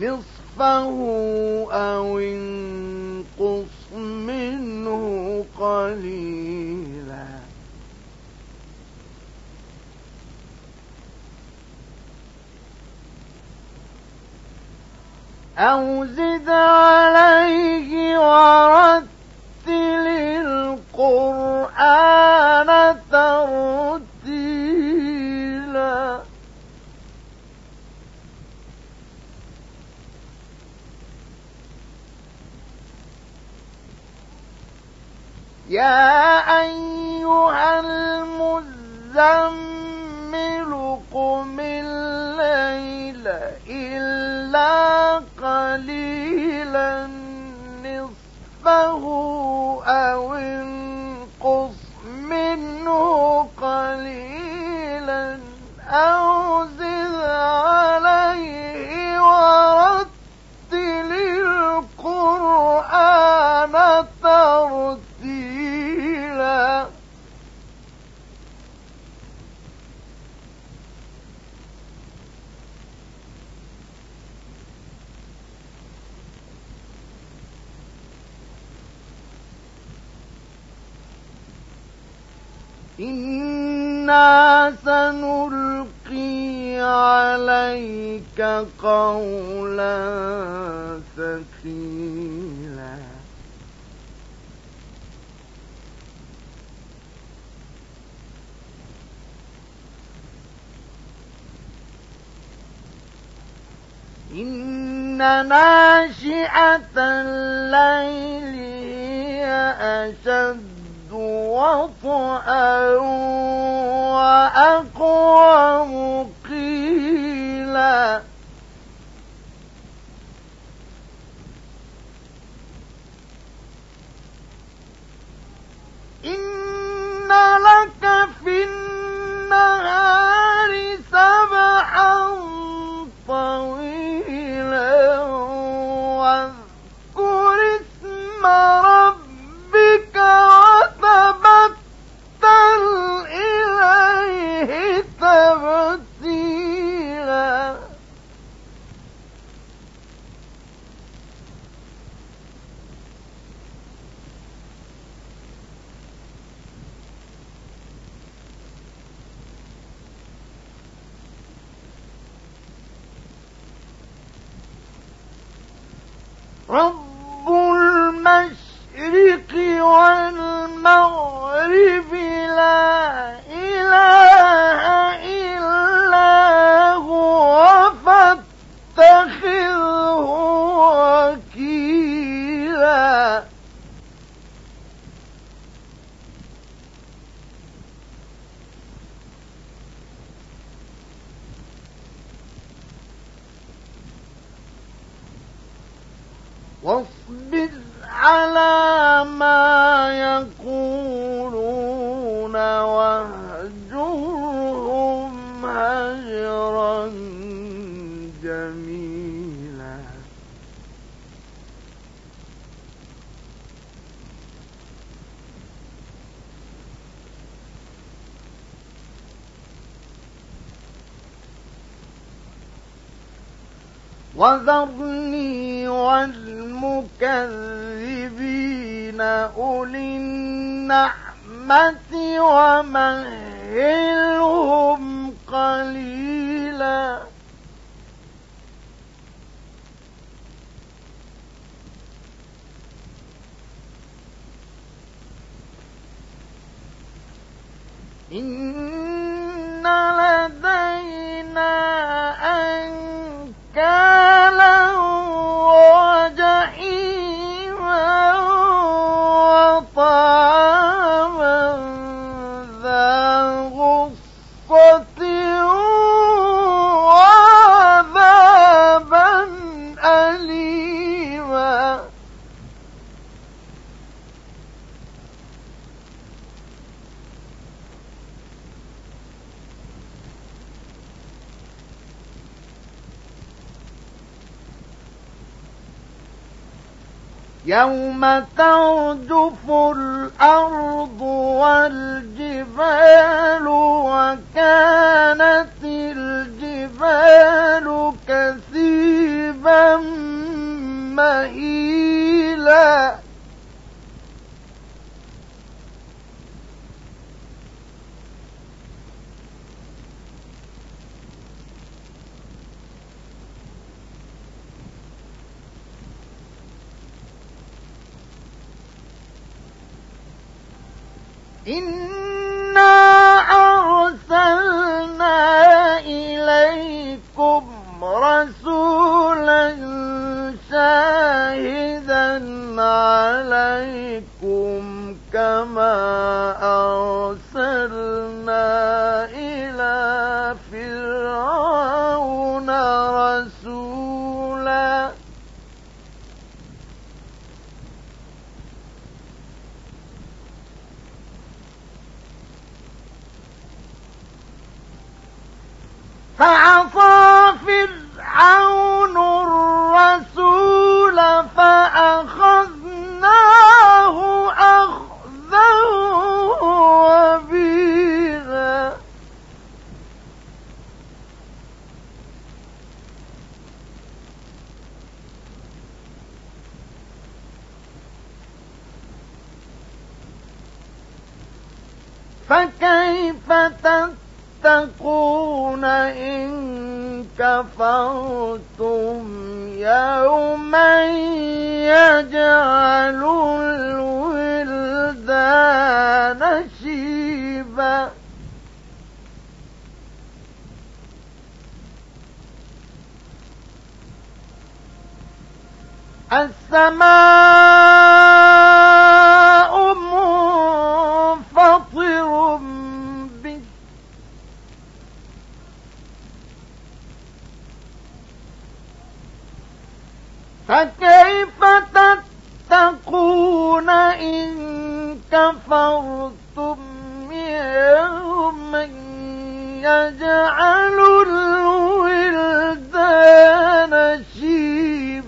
نصفه أو انقص منه قليلا. أو زد عليه ورتل القرآن يا أيها المزمل قم الليل إلا قليلا نصفه أو إنا سنلقي عليك قولا ثقيلا إن ناشئة الليل هي أشد وطئا وأقوم قيلا. إن لك في النهار سبحا Well, واصبر على ما يقولون واهجرهم هجرا جميلا. وذرني والمكذبين أولي النعمة ومهلهم قليلا. إن أليما. يوم ترجف الأرض والجبال وكانت الجبال فعصى فرعون الرسول فأخذناه أخذا وبيلا فكيف تتقون تتقون إن كفرتم يوما يجعل الولدان شيبا. السماء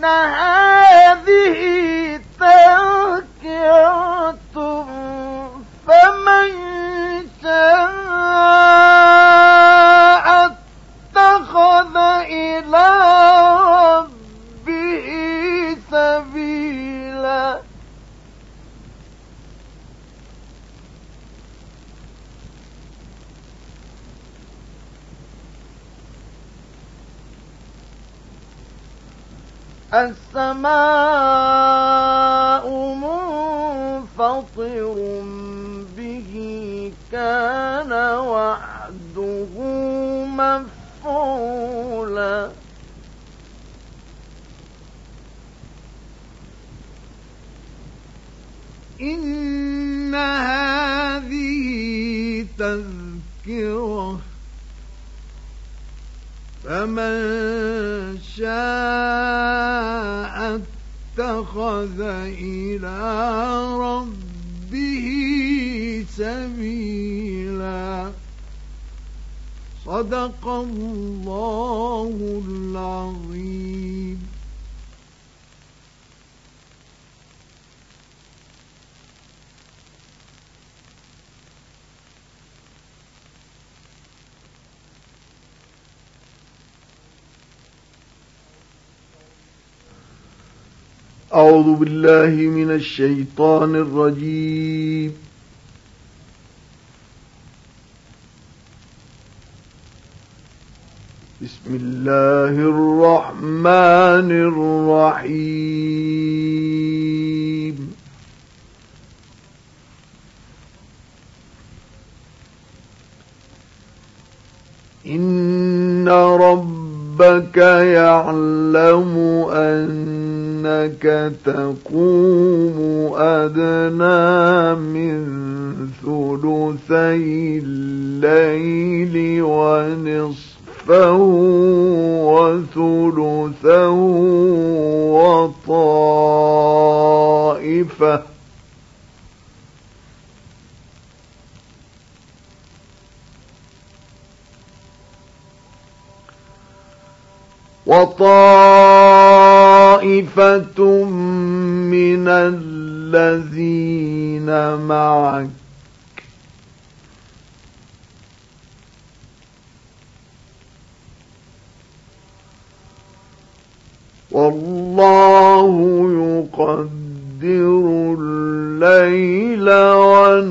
إن السماء منفطر به كان وعده مفعولا. إن هذه تذكرة فمن شاء اتخذ إلى ربه سبيلا. صدق الله العظيم. أعوذ بالله من الشيطان الرجيم. بسم الله الرحمن الرحيم. إن ربك يعلم أنك تقوم أدنى من ثلثي الليل ونصفه وثلثه وطائفة. وطائفة من الذين معك. والله يقدر الليل والنهار.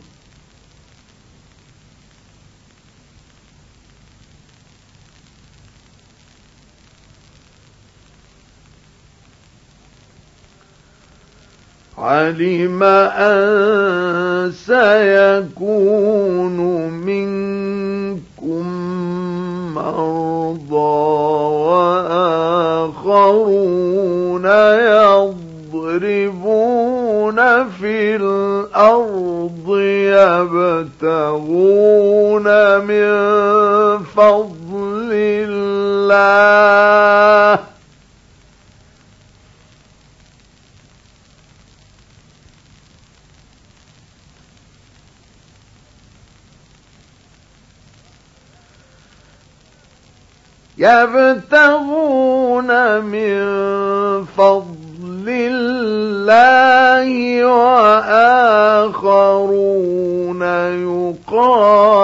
علم أن سيكون منكم مرضى وآخرون يضربون في الأرض يبتغون من فضل الله. يبتغون من فضل الله وآخرون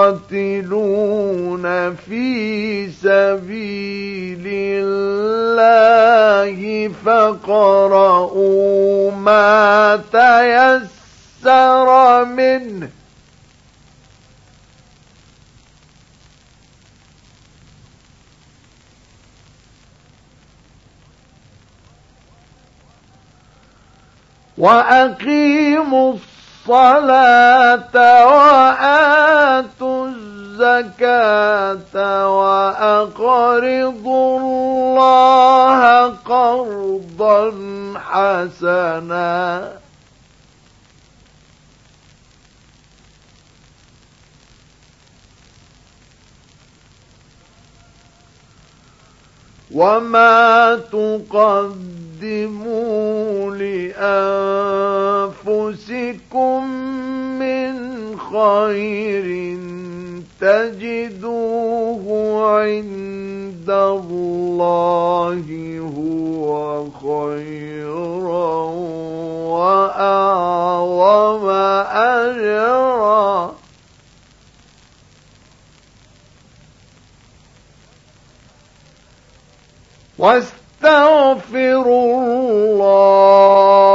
يقاتلون في سبيل الله فقرؤوا ما تيسر منه وأقيموا الصلاة وآتوا الزكاة وأقرضوا الله قرضا حسنا. وما تقدموا لأنفسكم من خير تجدوه عند الله هو خيرا وأعظم أجرا. واستغفروا الله.